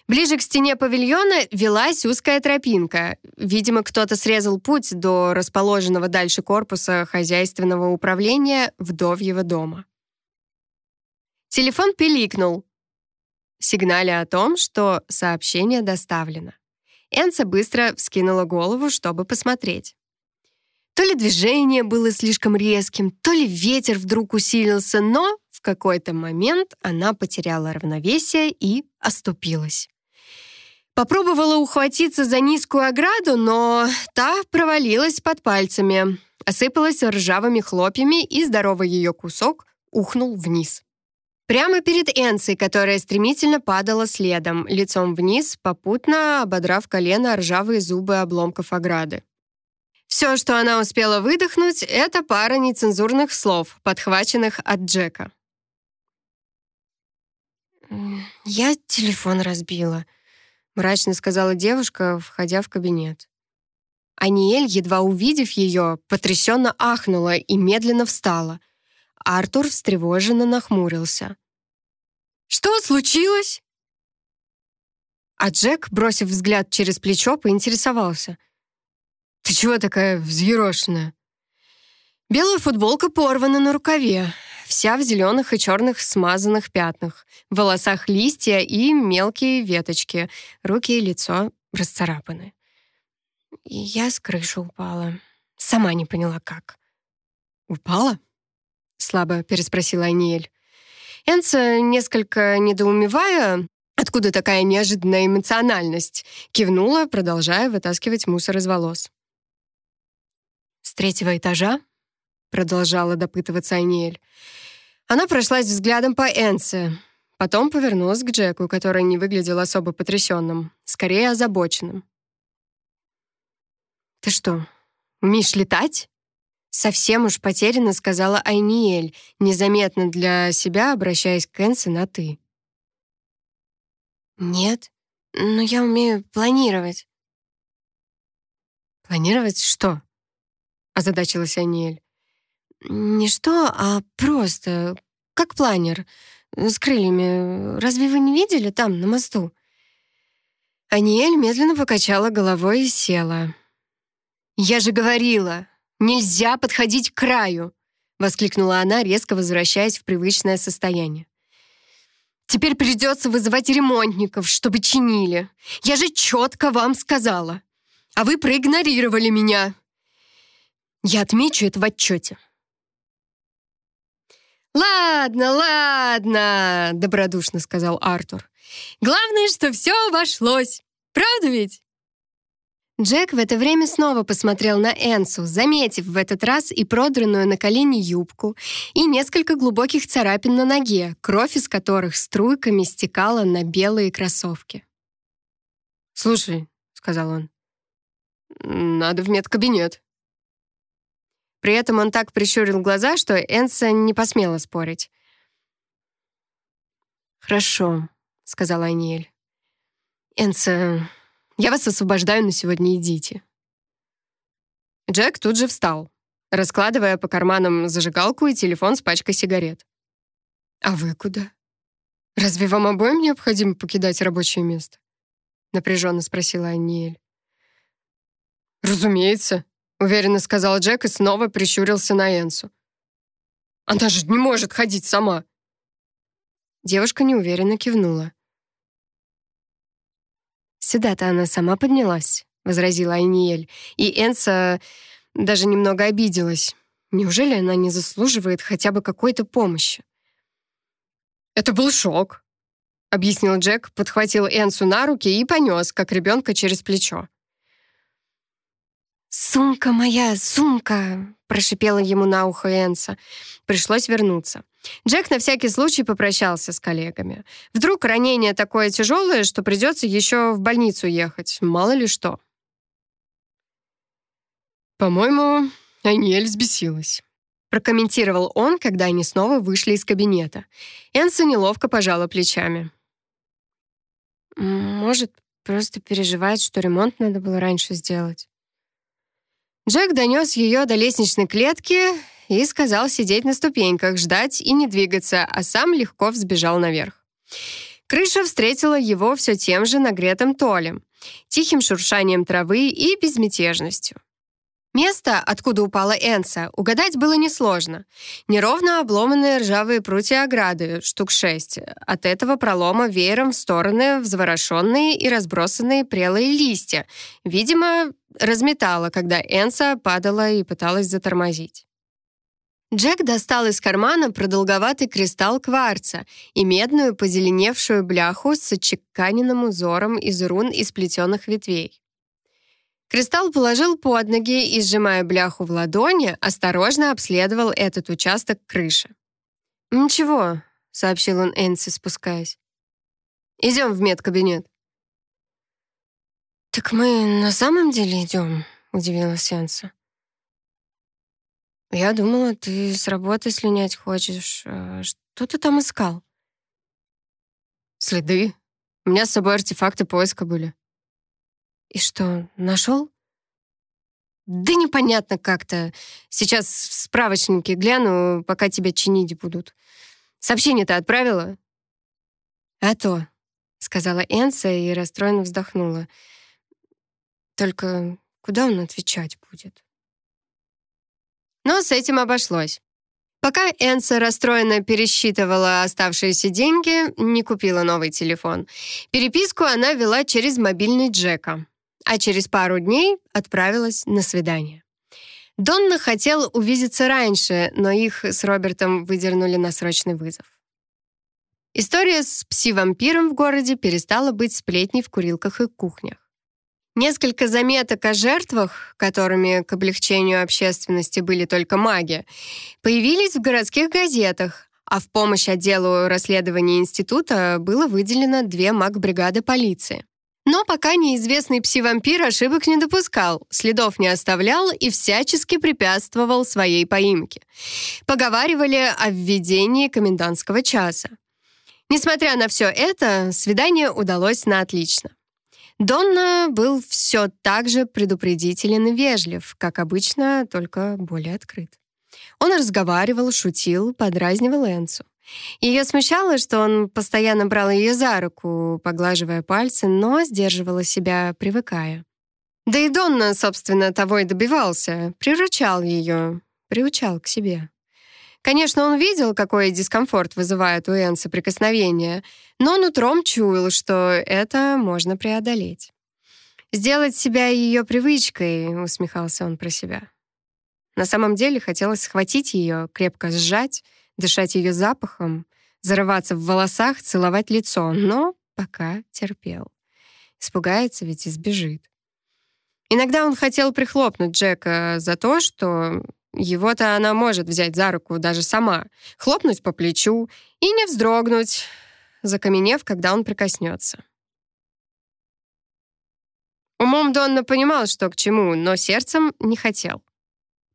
Ближе к стене павильона велась узкая тропинка. Видимо, кто-то срезал путь до расположенного дальше корпуса хозяйственного управления вдовьего дома. Телефон пиликнул, сигналя о том, что сообщение доставлено. Энса быстро вскинула голову, чтобы посмотреть. То ли движение было слишком резким, то ли ветер вдруг усилился, но в какой-то момент она потеряла равновесие и оступилась. Попробовала ухватиться за низкую ограду, но та провалилась под пальцами, осыпалась ржавыми хлопьями, и здоровый ее кусок ухнул вниз. Прямо перед Энсой, которая стремительно падала следом, лицом вниз, попутно ободрав колено ржавые зубы обломков ограды. Все, что она успела выдохнуть, это пара нецензурных слов, подхваченных от Джека. «Я телефон разбила», мрачно сказала девушка, входя в кабинет. Аниэль, едва увидев ее, потрясенно ахнула и медленно встала. Артур встревоженно нахмурился. «Что случилось?» А Джек, бросив взгляд через плечо, поинтересовался. «Ты чего такая взъерошенная?» Белая футболка порвана на рукаве, вся в зеленых и черных смазанных пятнах, в волосах листья и мелкие веточки, руки и лицо расцарапаны. И я с крыши упала. Сама не поняла, как. «Упала?» — слабо переспросила Аниэль. Энца, несколько недоумевая, откуда такая неожиданная эмоциональность, кивнула, продолжая вытаскивать мусор из волос. «С третьего этажа?» Продолжала допытываться Айниэль. Она прошлась взглядом по Энсе, потом повернулась к Джеку, который не выглядел особо потрясенным, скорее озабоченным. «Ты что, умеешь летать?» Совсем уж потерянно сказала Айниэль, незаметно для себя обращаясь к Энсе на «ты». «Нет, но я умею планировать». «Планировать что?» — озадачилась Айниэль. Не что, а просто, как планер, с крыльями. Разве вы не видели там, на мосту?» Аниэль медленно покачала головой и села. «Я же говорила, нельзя подходить к краю!» — воскликнула она, резко возвращаясь в привычное состояние. «Теперь придется вызывать ремонтников, чтобы чинили. Я же четко вам сказала. А вы проигнорировали меня. Я отмечу это в отчете». «Ладно, ладно», — добродушно сказал Артур. «Главное, что все обошлось. Правда ведь?» Джек в это время снова посмотрел на Энсу, заметив в этот раз и продранную на колени юбку, и несколько глубоких царапин на ноге, кровь из которых струйками стекала на белые кроссовки. «Слушай», — сказал он, — «надо в медкабинет». При этом он так прищурил глаза, что Энса не посмела спорить. «Хорошо», — сказала Аниэль. «Энса, я вас освобождаю на сегодня, идите». Джек тут же встал, раскладывая по карманам зажигалку и телефон с пачкой сигарет. «А вы куда? Разве вам обоим необходимо покидать рабочее место?» напряженно спросила Аниэль. «Разумеется», — уверенно сказал Джек и снова прищурился на Энсу. «Она же не может ходить сама!» Девушка неуверенно кивнула. «Сюда-то она сама поднялась», — возразила Айниель, и Энса даже немного обиделась. Неужели она не заслуживает хотя бы какой-то помощи? «Это был шок», — объяснил Джек, подхватил Энсу на руки и понес, как ребенка, через плечо. «Сумка моя, сумка!» — прошипела ему на ухо Энса. Пришлось вернуться. Джек на всякий случай попрощался с коллегами. Вдруг ранение такое тяжелое, что придется еще в больницу ехать. Мало ли что. «По-моему, Аниэль взбесилась», — прокомментировал он, когда они снова вышли из кабинета. Энса неловко пожала плечами. «Может, просто переживает, что ремонт надо было раньше сделать». Джек донес ее до лестничной клетки и сказал сидеть на ступеньках, ждать и не двигаться, а сам легко взбежал наверх. Крыша встретила его все тем же нагретым толем, тихим шуршанием травы и безмятежностью. Место, откуда упала Энса, угадать было несложно. Неровно обломанные ржавые прутья ограды, штук шесть. От этого пролома веером в стороны взворошенные и разбросанные прелые листья. Видимо, разметала, когда Энса падала и пыталась затормозить. Джек достал из кармана продолговатый кристалл кварца и медную позеленевшую бляху с отчеканенным узором из рун и сплетенных ветвей. Кристалл положил под ноги и, сжимая бляху в ладони, осторожно обследовал этот участок крыши. «Ничего», — сообщил он Энси, спускаясь. «Идем в медкабинет». «Так мы на самом деле идем?» — удивилась Энса. «Я думала, ты с работы слинять хочешь. А что ты там искал?» «Следы. У меня с собой артефакты поиска были». «И что, нашел?» «Да непонятно как-то. Сейчас в справочнике гляну, пока тебя чинить будут. Сообщение-то отправила?» «А то», — сказала Энса и расстроенно вздохнула. «Только куда он отвечать будет?» Но с этим обошлось. Пока Энса расстроенно пересчитывала оставшиеся деньги, не купила новый телефон. Переписку она вела через мобильный Джека а через пару дней отправилась на свидание. Донна хотел увидеться раньше, но их с Робертом выдернули на срочный вызов. История с пси-вампиром в городе перестала быть сплетней в курилках и кухнях. Несколько заметок о жертвах, которыми к облегчению общественности были только маги, появились в городских газетах, а в помощь отделу расследования института было выделено две маг-бригады полиции. Но пока неизвестный пси-вампир ошибок не допускал, следов не оставлял и всячески препятствовал своей поимке. Поговаривали о введении комендантского часа. Несмотря на все это, свидание удалось на отлично. Донна был все так же предупредителен и вежлив, как обычно, только более открыт. Он разговаривал, шутил, подразнивал Энсу. Ее смущало, что он постоянно брал ее за руку, поглаживая пальцы, но сдерживала себя, привыкая. Да и Донна, собственно, того и добивался, приручал ее, приучал к себе. Конечно, он видел, какой дискомфорт вызывает у Энса прикосновение, но он утром чуял, что это можно преодолеть. «Сделать себя ее привычкой», — усмехался он про себя. На самом деле хотелось схватить ее, крепко сжать, дышать ее запахом, зарываться в волосах, целовать лицо, но пока терпел. Испугается ведь и сбежит. Иногда он хотел прихлопнуть Джека за то, что его-то она может взять за руку даже сама, хлопнуть по плечу и не вздрогнуть, закаменев, когда он прикоснется. Умом Донна понимал, что к чему, но сердцем не хотел.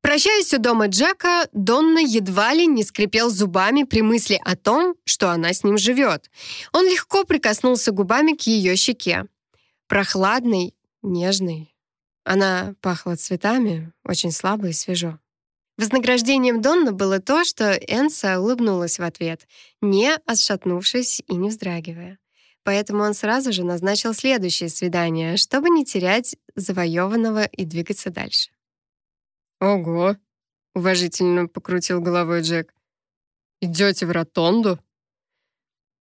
Прощаясь у дома Джека, Донна едва ли не скрипел зубами при мысли о том, что она с ним живет. Он легко прикоснулся губами к ее щеке. Прохладный, нежный. Она пахла цветами, очень слабо и свежо. Вознаграждением Донна было то, что Энса улыбнулась в ответ, не отшатнувшись и не вздрагивая. Поэтому он сразу же назначил следующее свидание, чтобы не терять завоеванного и двигаться дальше. «Ого!» — уважительно покрутил головой Джек. «Идете в ротонду?»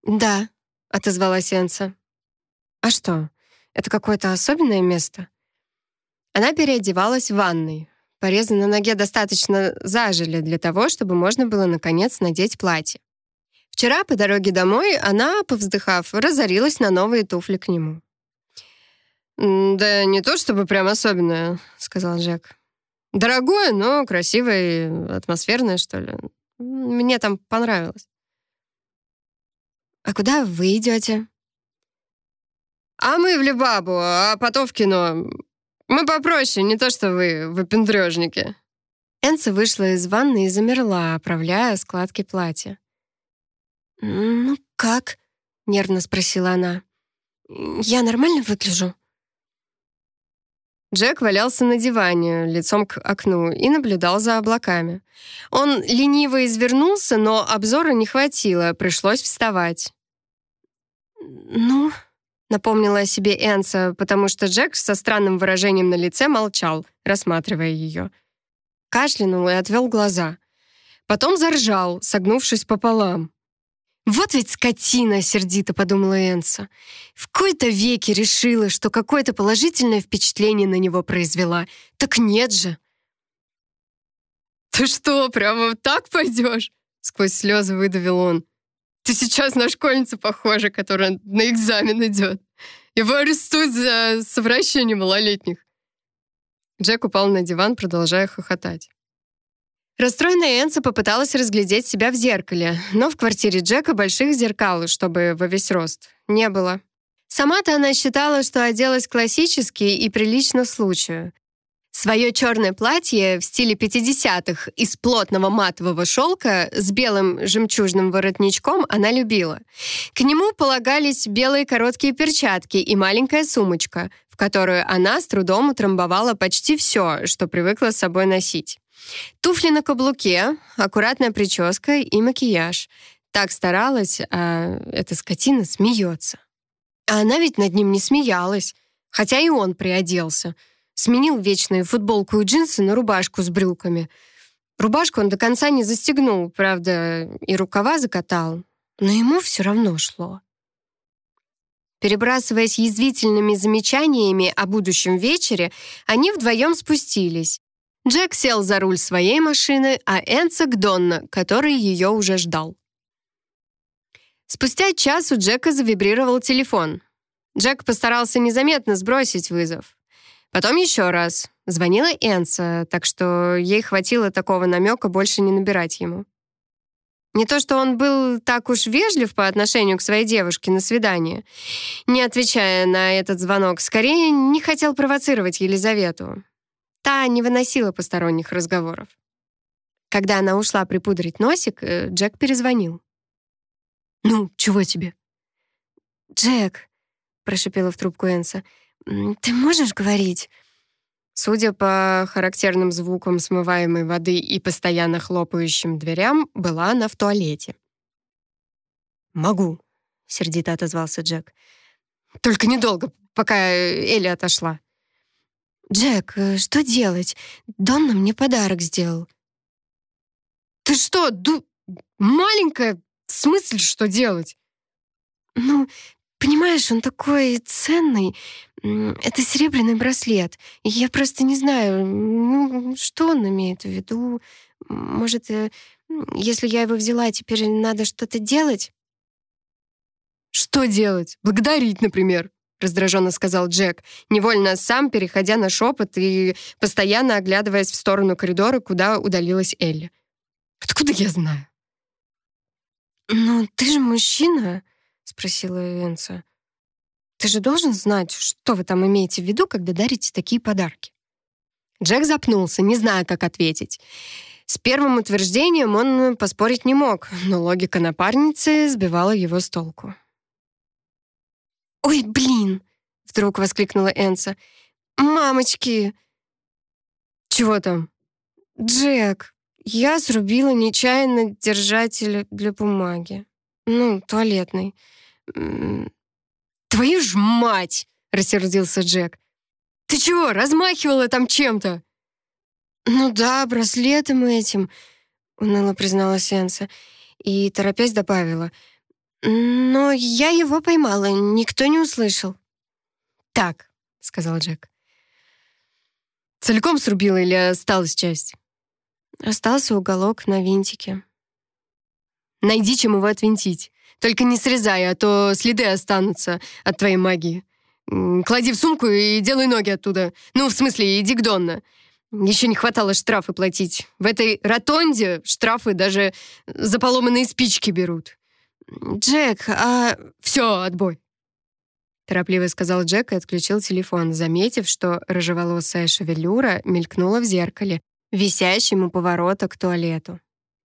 «Да», — отозвалась Энса. «А что, это какое-то особенное место?» Она переодевалась в ванной. Порезы на ноге достаточно зажили для того, чтобы можно было, наконец, надеть платье. Вчера по дороге домой она, повздыхав, разорилась на новые туфли к нему. «Да не то чтобы прям особенное», — сказал Джек. «Дорогое, но красивое и атмосферное, что ли. Мне там понравилось». «А куда вы идете?» «А мы в Любабу, а потом в кино. Мы попроще, не то что вы, выпендрежники». Энса вышла из ванны и замерла, оправляя складки платья. «Ну как?» — нервно спросила она. «Я нормально выгляжу?» Джек валялся на диване, лицом к окну, и наблюдал за облаками. Он лениво извернулся, но обзора не хватило, пришлось вставать. «Ну?» — напомнила о себе Энса, потому что Джек со странным выражением на лице молчал, рассматривая ее. Кашлянул и отвел глаза. Потом заржал, согнувшись пополам. «Вот ведь скотина!» — сердито подумала Энса. В кои-то веки решила, что какое-то положительное впечатление на него произвела. Так нет же. «Ты что, прямо так пойдешь?» — сквозь слезы выдавил он. «Ты сейчас на школьницу похожа, которая на экзамен идет. Его арестуют за совращение малолетних». Джек упал на диван, продолжая хохотать. Расстроенная Энса попыталась разглядеть себя в зеркале, но в квартире Джека больших зеркал, чтобы во весь рост, не было. Сама-то она считала, что оделась классически и прилично случаю. Свое черное платье в стиле 50-х из плотного матового шелка с белым жемчужным воротничком она любила. К нему полагались белые короткие перчатки и маленькая сумочка, в которую она с трудом утрамбовала почти все, что привыкла с собой носить. Туфли на каблуке, аккуратная прическа и макияж. Так старалась, а эта скотина смеется. А она ведь над ним не смеялась, хотя и он приоделся. Сменил вечную футболку и джинсы на рубашку с брюками. Рубашку он до конца не застегнул, правда, и рукава закатал, но ему все равно шло. Перебрасываясь язвительными замечаниями о будущем вечере, они вдвоем спустились. Джек сел за руль своей машины, а Энса к Донна, который ее уже ждал. Спустя час у Джека завибрировал телефон. Джек постарался незаметно сбросить вызов. Потом еще раз. Звонила Энса, так что ей хватило такого намека больше не набирать ему. Не то, что он был так уж вежлив по отношению к своей девушке на свидание. Не отвечая на этот звонок, скорее не хотел провоцировать Елизавету. Та не выносила посторонних разговоров. Когда она ушла припудрить носик, э, Джек перезвонил. «Ну, чего тебе?» «Джек», — прошипела в трубку Энса, «ты можешь говорить?» Судя по характерным звукам смываемой воды и постоянно хлопающим дверям, была она в туалете. «Могу», — сердито отозвался Джек. «Только недолго, пока Элли отошла». «Джек, э, что делать? Донна мне подарок сделал». «Ты что, ду... маленькая? В смысле, что делать?» «Ну, понимаешь, он такой ценный. Это серебряный браслет. Я просто не знаю, ну, что он имеет в виду. Может, э, если я его взяла, теперь надо что-то делать?» «Что делать? Благодарить, например?» раздраженно сказал Джек, невольно сам переходя на шепот и постоянно оглядываясь в сторону коридора, куда удалилась Элли. «Откуда я знаю?» «Ну, ты же мужчина?» — спросила Энса. «Ты же должен знать, что вы там имеете в виду, когда дарите такие подарки». Джек запнулся, не зная, как ответить. С первым утверждением он поспорить не мог, но логика напарницы сбивала его с толку. «Ой, блин!» — вдруг воскликнула Энса. «Мамочки!» «Чего там?» «Джек, я срубила нечаянно держатель для бумаги. Ну, туалетный». «Твою ж мать!» — рассердился Джек. «Ты чего, размахивала там чем-то?» «Ну да, браслетом этим», — уныло призналась Энса. И, торопясь, добавила — но я его поймала, никто не услышал. «Так», — сказал Джек. Целиком срубила или осталась часть? Остался уголок на винтике. Найди, чем его отвинтить. Только не срезай, а то следы останутся от твоей магии. Клади в сумку и делай ноги оттуда. Ну, в смысле, иди к Донна. Еще не хватало штрафы платить. В этой ротонде штрафы даже за поломанные спички берут. «Джек, а...» «Все, отбой!» Торопливо сказал Джек и отключил телефон, заметив, что рыжеволосая шевелюра мелькнула в зеркале, висящем у поворота к туалету.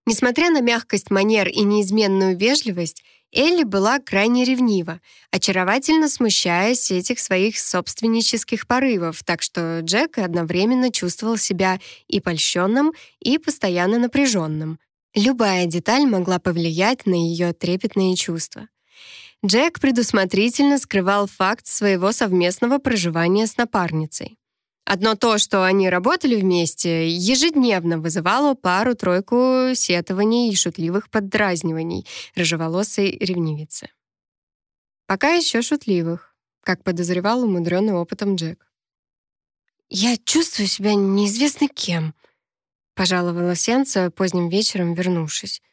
Несмотря на мягкость манер и неизменную вежливость, Элли была крайне ревнива, очаровательно смущаясь этих своих собственнических порывов, так что Джек одновременно чувствовал себя и польщенным, и постоянно напряженным. Любая деталь могла повлиять на ее трепетные чувства. Джек предусмотрительно скрывал факт своего совместного проживания с напарницей. Одно то, что они работали вместе, ежедневно вызывало пару-тройку сетований и шутливых поддразниваний рыжеволосой ревнивицы. Пока еще шутливых, как подозревал умудренный опытом Джек. «Я чувствую себя неизвестно кем», — пожаловалась Сенса поздним вечером, вернувшись.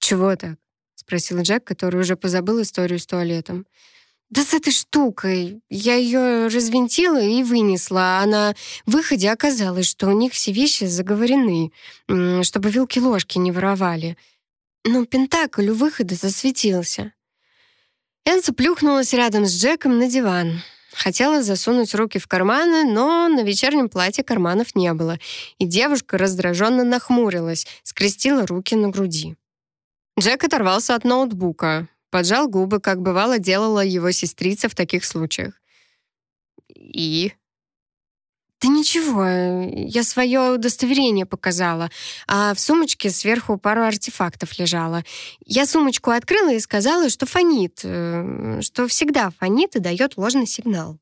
«Чего так?» — спросил Джек, который уже позабыл историю с туалетом. Да с этой штукой. Я ее развинтила и вынесла, а на выходе оказалось, что у них все вещи заговорены, чтобы вилки-ложки не воровали. Но Пентакль у выхода засветился. Энса плюхнулась рядом с Джеком на диван. Хотела засунуть руки в карманы, но на вечернем платье карманов не было, и девушка раздраженно нахмурилась, скрестила руки на груди. Джек оторвался от ноутбука, Поджал губы, как бывало делала его сестрица в таких случаях. И? Да ничего, я свое удостоверение показала, а в сумочке сверху пару артефактов лежало. Я сумочку открыла и сказала, что фонит, э, что всегда фонит и дает ложный сигнал.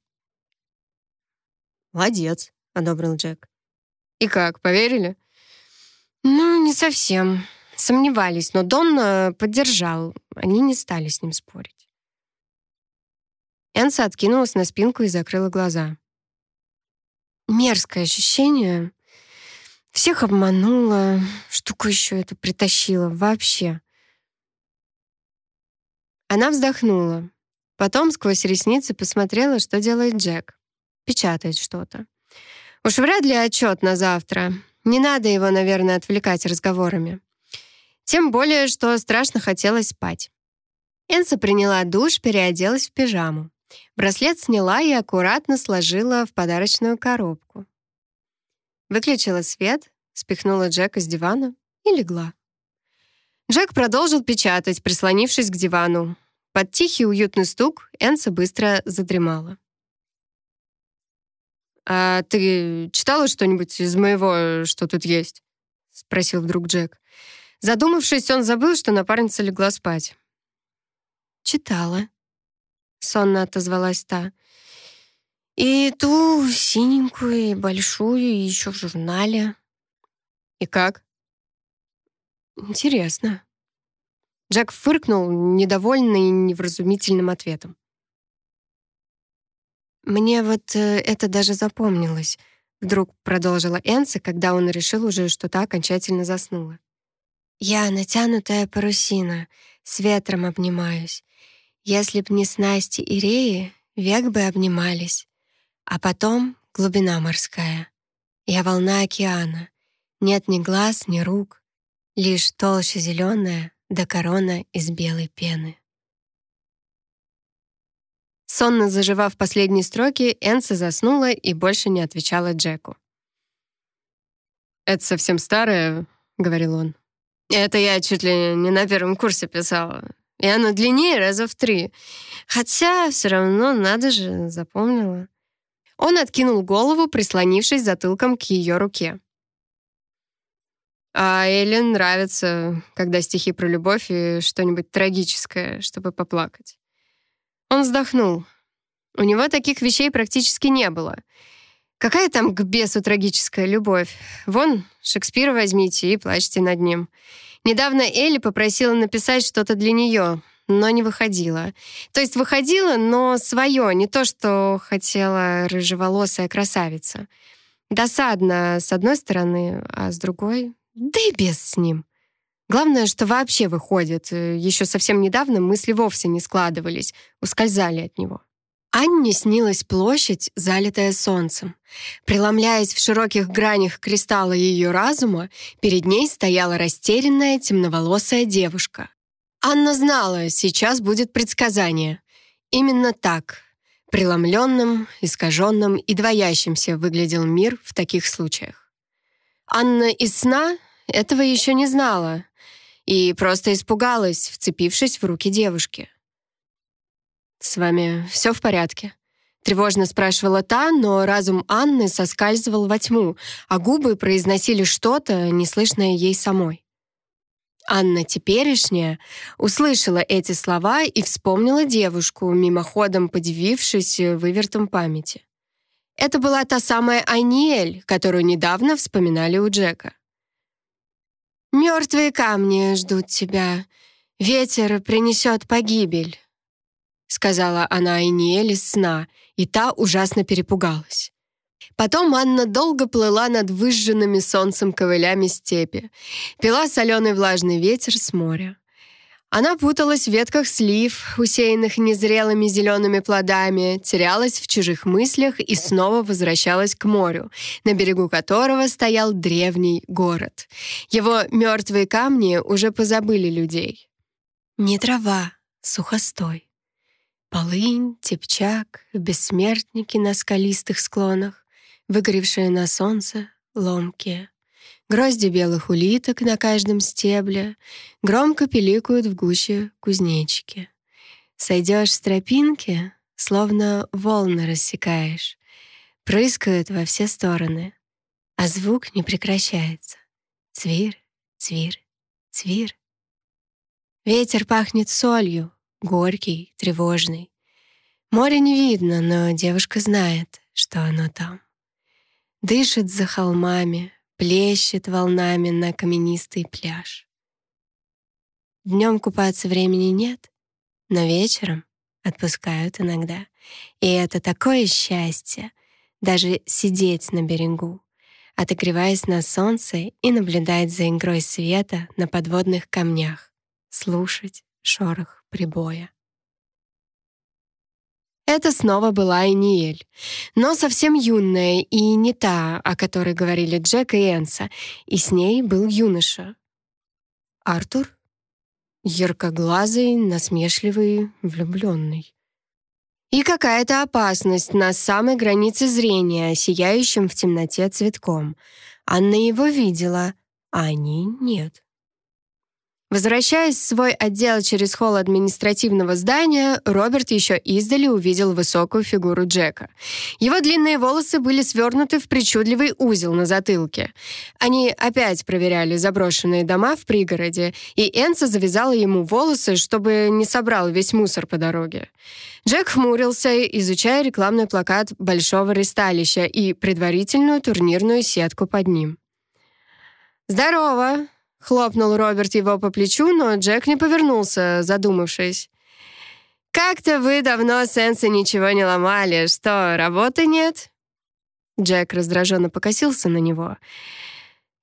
«Молодец», — одобрил Джек. «И как, поверили?» «Ну, не совсем. Сомневались, но Дон э, поддержал. Они не стали с ним спорить. Энса откинулась на спинку и закрыла глаза. Мерзкое ощущение. Всех обманула, штуку еще эту притащила. Вообще. Она вздохнула. Потом сквозь ресницы посмотрела, что делает Джек. Печатает что-то. Уж вряд ли отчет на завтра. Не надо его, наверное, отвлекать разговорами. Тем более, что страшно хотелось спать. Энса приняла душ, переоделась в пижаму. Браслет сняла и аккуратно сложила в подарочную коробку. Выключила свет, спихнула Джека с дивана и легла. Джек продолжил печатать, прислонившись к дивану. Под тихий уютный стук Энса быстро задремала. «А ты читала что-нибудь из моего, что тут есть?» — спросил вдруг Джек. Задумавшись, он забыл, что напарница легла спать. «Читала», — сонно отозвалась та. «И ту синенькую, и большую, и еще в журнале». «И как?» «Интересно». Джек фыркнул, недовольный невразумительным ответом. «Мне вот э, это даже запомнилось», — вдруг продолжила Энси, когда он решил уже, что та окончательно заснула. Я натянутая парусина, с ветром обнимаюсь. Если б не снасти и реи, век бы обнимались. А потом глубина морская. Я волна океана. Нет ни глаз, ни рук. Лишь толща зеленая да корона из белой пены. Сонно заживав последние строки, Энса заснула и больше не отвечала Джеку. «Это совсем старое», — говорил он. Это я чуть ли не на первом курсе писала. И оно длиннее раза в три. Хотя все равно, надо же, запомнила. Он откинул голову, прислонившись затылком к ее руке. А Эллен нравится, когда стихи про любовь и что-нибудь трагическое, чтобы поплакать. Он вздохнул. У него таких вещей практически не было. Какая там к бесу трагическая любовь? Вон, Шекспира возьмите и плачьте над ним. Недавно Элли попросила написать что-то для нее. но не выходила. То есть выходила, но свое, не то, что хотела рыжеволосая красавица. Досадно, с одной стороны, а с другой — да и без с ним. Главное, что вообще выходит. Еще совсем недавно мысли вовсе не складывались, ускользали от него. Анне снилась площадь, залитая солнцем. Преломляясь в широких гранях кристалла ее разума, перед ней стояла растерянная темноволосая девушка. Анна знала, сейчас будет предсказание. Именно так. Преломленным, искаженным и двоящимся выглядел мир в таких случаях. Анна из сна этого еще не знала и просто испугалась, вцепившись в руки девушки. «С вами все в порядке?» Тревожно спрашивала та, но разум Анны соскальзывал во тьму, а губы произносили что-то, неслышное ей самой. Анна теперешняя услышала эти слова и вспомнила девушку, мимоходом подивившись вывертом памяти. Это была та самая Аниэль, которую недавно вспоминали у Джека. «Мертвые камни ждут тебя. Ветер принесет погибель», — сказала она Айниэль из сна, и та ужасно перепугалась. Потом Анна долго плыла над выжженными солнцем ковылями степи, пила соленый влажный ветер с моря. Она путалась в ветках слив, усеянных незрелыми зелеными плодами, терялась в чужих мыслях и снова возвращалась к морю, на берегу которого стоял древний город. Его мертвые камни уже позабыли людей. Не трава, сухостой. Полынь, тепчак, бессмертники на скалистых склонах, выгоревшие на солнце, ломкие. Грозди белых улиток на каждом стебле, громко пиликают в гуще кузнечики. Сойдешь с тропинки, словно волны рассекаешь, прыскают во все стороны, а звук не прекращается. Цвир, цвир, цвир. Ветер пахнет солью, горький, тревожный. Море не видно, но девушка знает, что оно там. Дышит за холмами, плещет волнами на каменистый пляж. Днем купаться времени нет, но вечером отпускают иногда. И это такое счастье — даже сидеть на берегу, отогреваясь на солнце и наблюдать за игрой света на подводных камнях, слушать шорох прибоя. Это снова была Эниэль, но совсем юная и не та, о которой говорили Джек и Энса, и с ней был юноша. Артур? Яркоглазый, насмешливый, влюбленный. И какая-то опасность на самой границе зрения, сияющим в темноте цветком. Анна его видела, а они нет. Возвращаясь в свой отдел через холл административного здания, Роберт еще издали увидел высокую фигуру Джека. Его длинные волосы были свернуты в причудливый узел на затылке. Они опять проверяли заброшенные дома в пригороде, и Энса завязала ему волосы, чтобы не собрал весь мусор по дороге. Джек хмурился, изучая рекламный плакат большого ресталища и предварительную турнирную сетку под ним. «Здорово!» Хлопнул Роберт его по плечу, но Джек не повернулся, задумавшись. «Как-то вы давно с Энси ничего не ломали. Что, работы нет?» Джек раздраженно покосился на него.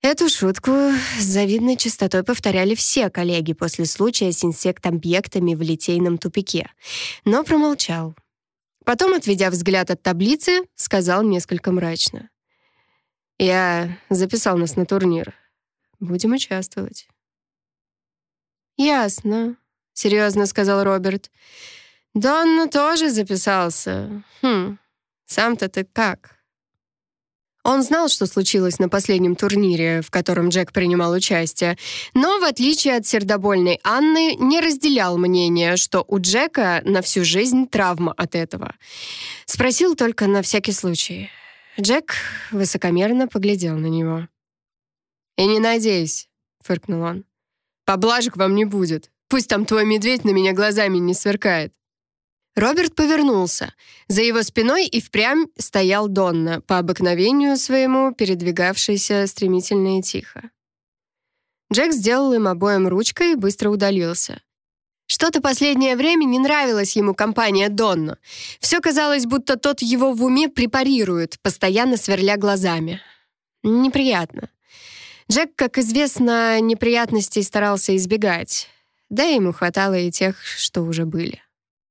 Эту шутку с завидной частотой повторяли все коллеги после случая с инсект-объектами в литейном тупике, но промолчал. Потом, отведя взгляд от таблицы, сказал несколько мрачно. «Я записал нас на турнир. Будем участвовать». «Ясно», — серьезно сказал Роберт. «Донна тоже записался. Хм, сам-то ты как?» Он знал, что случилось на последнем турнире, в котором Джек принимал участие, но, в отличие от сердобольной Анны, не разделял мнение, что у Джека на всю жизнь травма от этого. Спросил только на всякий случай. Джек высокомерно поглядел на него. «И не надейся», — фыркнул он. «Поблажек вам не будет. Пусть там твой медведь на меня глазами не сверкает». Роберт повернулся. За его спиной и впрямь стоял Донна, по обыкновению своему передвигавшийся стремительно и тихо. Джек сделал им обоим ручкой и быстро удалился. Что-то последнее время не нравилась ему компания Донна. Все казалось, будто тот его в уме препарирует, постоянно сверля глазами. Неприятно. Джек, как известно, неприятностей старался избегать. Да ему хватало и тех, что уже были.